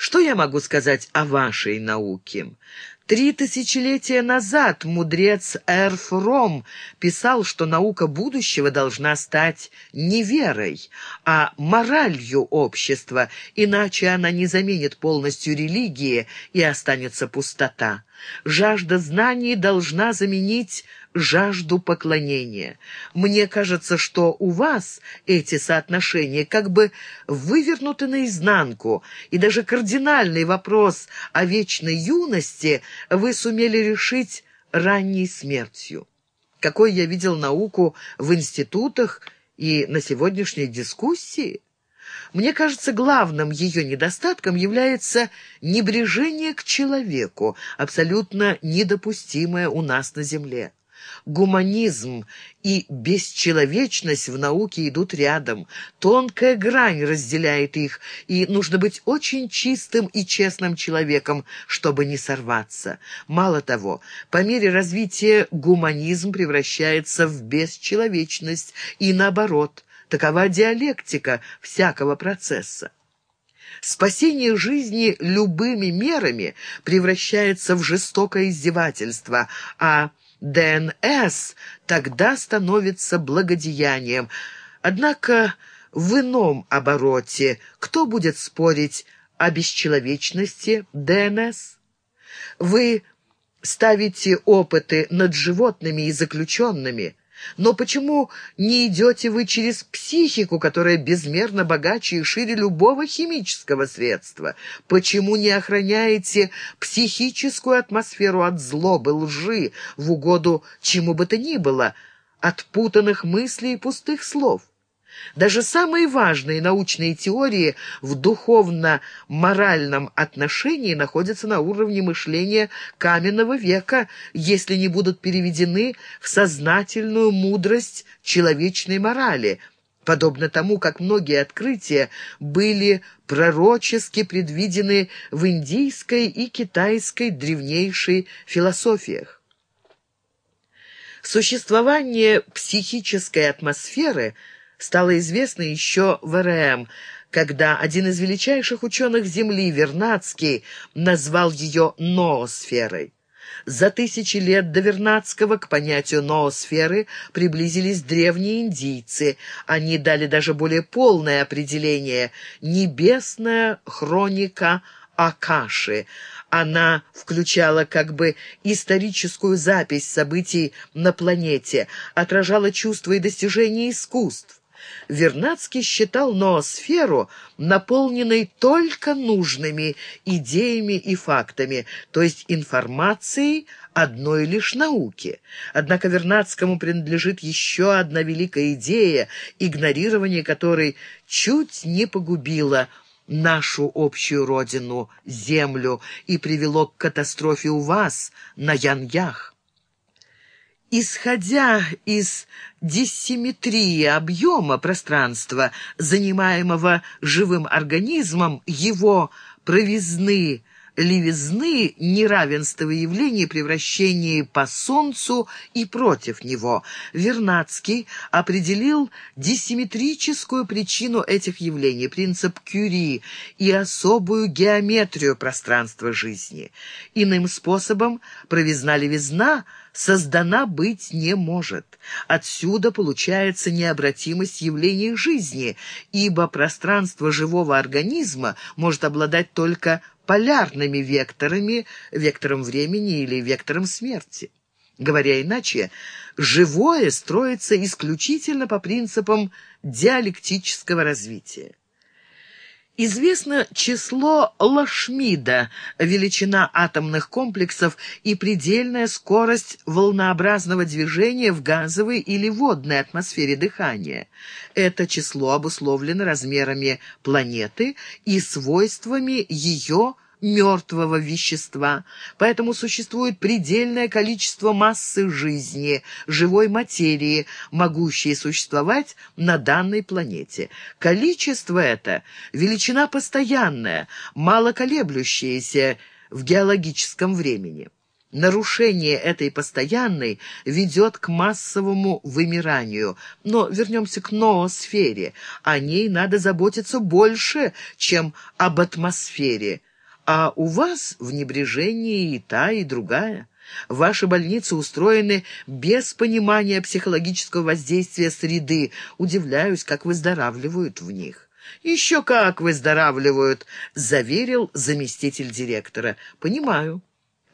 Что я могу сказать о вашей науке? Три тысячелетия назад мудрец Эрфром писал, что наука будущего должна стать не верой, а моралью общества, иначе она не заменит полностью религии и останется пустота. Жажда знаний должна заменить жажду поклонения. Мне кажется, что у вас эти соотношения как бы вывернуты наизнанку, и даже кардинальный вопрос о вечной юности вы сумели решить ранней смертью. Какой я видел науку в институтах и на сегодняшней дискуссии? Мне кажется, главным ее недостатком является небрежение к человеку, абсолютно недопустимое у нас на Земле. Гуманизм и бесчеловечность в науке идут рядом. Тонкая грань разделяет их, и нужно быть очень чистым и честным человеком, чтобы не сорваться. Мало того, по мере развития гуманизм превращается в бесчеловечность и наоборот. Такова диалектика всякого процесса. Спасение жизни любыми мерами превращается в жестокое издевательство, а ДНС тогда становится благодеянием. Однако в ином обороте кто будет спорить о бесчеловечности ДНС? Вы ставите опыты над животными и заключенными – но почему не идете вы через психику, которая безмерно богаче и шире любого химического средства? Почему не охраняете психическую атмосферу от злобы, лжи, в угоду чему бы то ни было, от путанных мыслей и пустых слов? Даже самые важные научные теории в духовно-моральном отношении находятся на уровне мышления каменного века, если не будут переведены в сознательную мудрость человечной морали, подобно тому, как многие открытия были пророчески предвидены в индийской и китайской древнейшей философиях. Существование психической атмосферы – стало известно еще в РМ, когда один из величайших ученых Земли, Вернадский, назвал ее ноосферой. За тысячи лет до Вернадского к понятию ноосферы приблизились древние индийцы. Они дали даже более полное определение «небесная хроника Акаши». Она включала как бы историческую запись событий на планете, отражала чувства и достижения искусств. Вернадский считал ноосферу наполненной только нужными идеями и фактами, то есть информацией одной лишь науки. Однако Вернадскому принадлежит еще одна великая идея, игнорирование которой чуть не погубило нашу общую родину, землю, и привело к катастрофе у вас на Яньях. Исходя из диссиметрии объема пространства, занимаемого живым организмом, его провизны левизны, неравенства явлений, превращения по Солнцу и против него. Вернадский определил диссиметрическую причину этих явлений, принцип Кюри и особую геометрию пространства жизни. Иным способом провизна-левизна создана быть не может. Отсюда получается необратимость явлений жизни, ибо пространство живого организма может обладать только полярными векторами, вектором времени или вектором смерти. Говоря иначе, живое строится исключительно по принципам диалектического развития. Известно число Лашмида, величина атомных комплексов и предельная скорость волнообразного движения в газовой или водной атмосфере дыхания. Это число обусловлено размерами планеты и свойствами ее мертвого вещества, поэтому существует предельное количество массы жизни, живой материи, могущей существовать на данной планете. Количество это – величина постоянная, мало колеблющаяся в геологическом времени. Нарушение этой постоянной ведет к массовому вымиранию. Но вернемся к ноосфере. О ней надо заботиться больше, чем об атмосфере – а у вас в небрежении и та, и другая. Ваши больницы устроены без понимания психологического воздействия среды. Удивляюсь, как выздоравливают в них. «Еще как выздоравливают», — заверил заместитель директора. «Понимаю.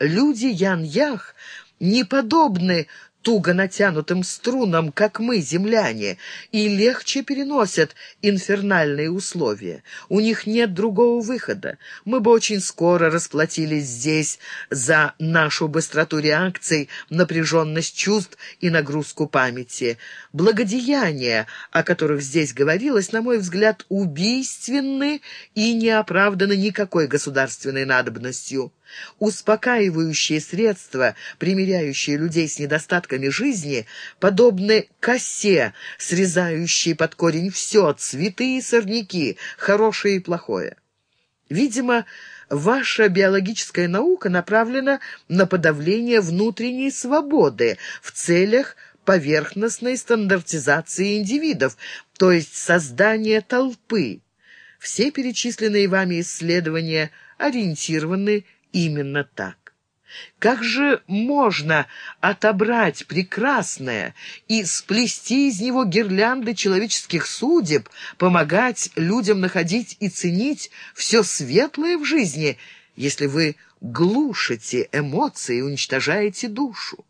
Люди Ян-Ях не подобны туго натянутым струнам, как мы, земляне, и легче переносят инфернальные условия. У них нет другого выхода. Мы бы очень скоро расплатились здесь за нашу быстроту реакций, напряженность чувств и нагрузку памяти. Благодеяния, о которых здесь говорилось, на мой взгляд, убийственны и не оправданы никакой государственной надобностью. Успокаивающие средства, примиряющие людей с недостатками жизни, подобны косе, срезающей под корень все, цветы и сорняки, хорошее и плохое. Видимо, ваша биологическая наука направлена на подавление внутренней свободы в целях поверхностной стандартизации индивидов, то есть создания толпы. Все перечисленные вами исследования ориентированы именно так. Как же можно отобрать прекрасное и сплести из него гирлянды человеческих судеб, помогать людям находить и ценить все светлое в жизни, если вы глушите эмоции и уничтожаете душу?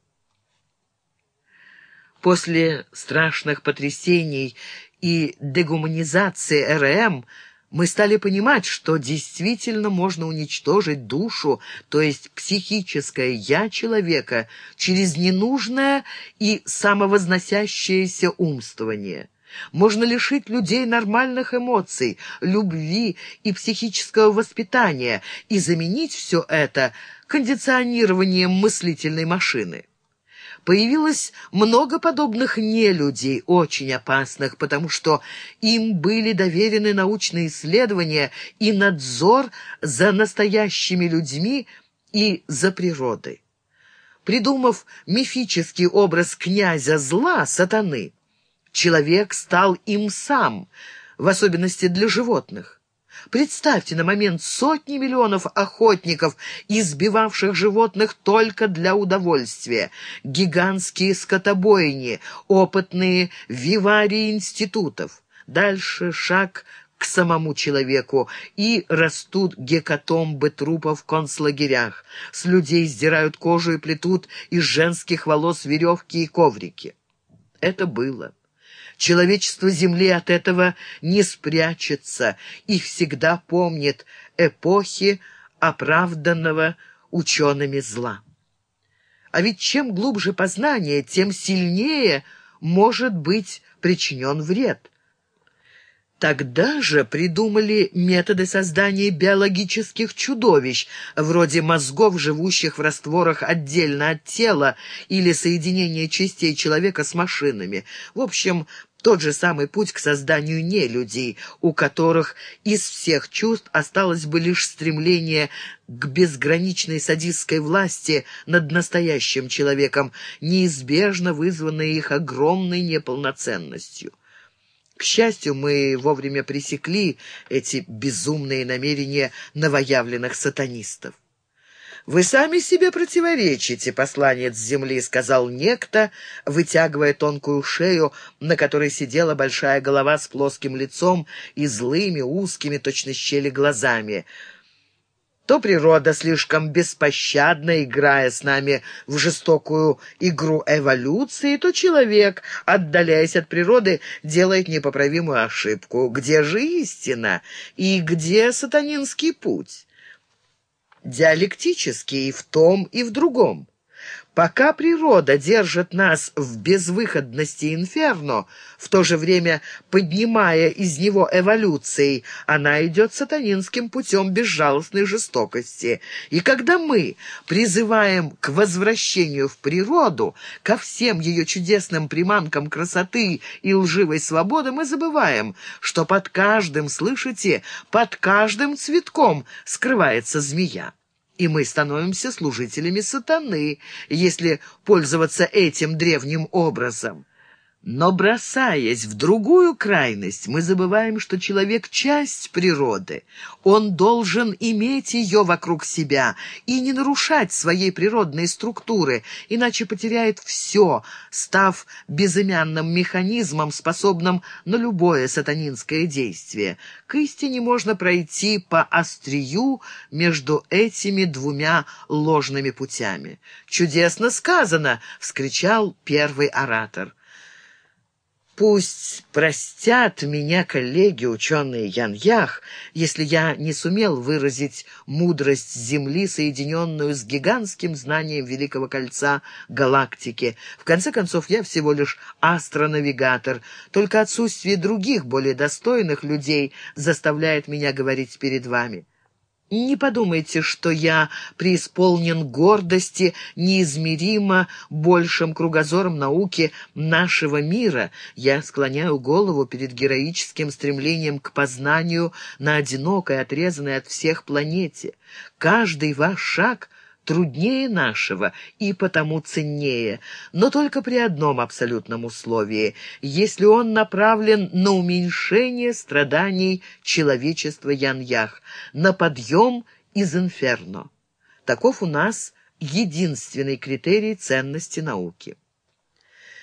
После страшных потрясений и дегуманизации РМ – мы стали понимать, что действительно можно уничтожить душу, то есть психическое «я» человека, через ненужное и самовозносящееся умствование. Можно лишить людей нормальных эмоций, любви и психического воспитания и заменить все это кондиционированием мыслительной машины. Появилось много подобных нелюдей, очень опасных, потому что им были доверены научные исследования и надзор за настоящими людьми и за природой. Придумав мифический образ князя зла, сатаны, человек стал им сам, в особенности для животных. Представьте на момент сотни миллионов охотников, избивавших животных только для удовольствия, гигантские скотобойни, опытные виварии институтов. Дальше шаг к самому человеку, и растут гекатомбы трупов в концлагерях. С людей сдирают кожу и плетут из женских волос веревки и коврики. Это было. Человечество Земли от этого не спрячется и всегда помнит эпохи оправданного учеными зла. А ведь чем глубже познание, тем сильнее может быть причинен вред. Тогда же придумали методы создания биологических чудовищ, вроде мозгов, живущих в растворах отдельно от тела, или соединения частей человека с машинами. В общем, тот же самый путь к созданию нелюдей, у которых из всех чувств осталось бы лишь стремление к безграничной садистской власти над настоящим человеком, неизбежно вызванное их огромной неполноценностью. К счастью, мы вовремя пресекли эти безумные намерения новоявленных сатанистов. «Вы сами себе противоречите, посланец земли», — сказал некто, вытягивая тонкую шею, на которой сидела большая голова с плоским лицом и злыми, узкими, точно щели глазами. То природа слишком беспощадна, играя с нами в жестокую игру эволюции, то человек, отдаляясь от природы, делает непоправимую ошибку. Где же истина и где сатанинский путь? диалектический и в том, и в другом. Пока природа держит нас в безвыходности инферно, в то же время поднимая из него эволюцией, она идет сатанинским путем безжалостной жестокости. И когда мы призываем к возвращению в природу, ко всем ее чудесным приманкам красоты и лживой свободы, мы забываем, что под каждым, слышите, под каждым цветком скрывается змея и мы становимся служителями сатаны, если пользоваться этим древним образом. Но бросаясь в другую крайность, мы забываем, что человек — часть природы. Он должен иметь ее вокруг себя и не нарушать своей природной структуры, иначе потеряет все, став безымянным механизмом, способным на любое сатанинское действие. К истине можно пройти по острию между этими двумя ложными путями. «Чудесно сказано!» — вскричал первый оратор. Пусть простят меня коллеги, ученые Яньях, если я не сумел выразить мудрость Земли, соединенную с гигантским знанием Великого Кольца галактики. В конце концов, я всего лишь астронавигатор. Только отсутствие других, более достойных людей заставляет меня говорить перед вами. Не подумайте, что я преисполнен гордости неизмеримо большим кругозором науки нашего мира. Я склоняю голову перед героическим стремлением к познанию на одинокой, отрезанной от всех планете. Каждый ваш шаг — труднее нашего и потому ценнее, но только при одном абсолютном условии, если он направлен на уменьшение страданий человечества Яньях, на подъем из инферно. Таков у нас единственный критерий ценности науки.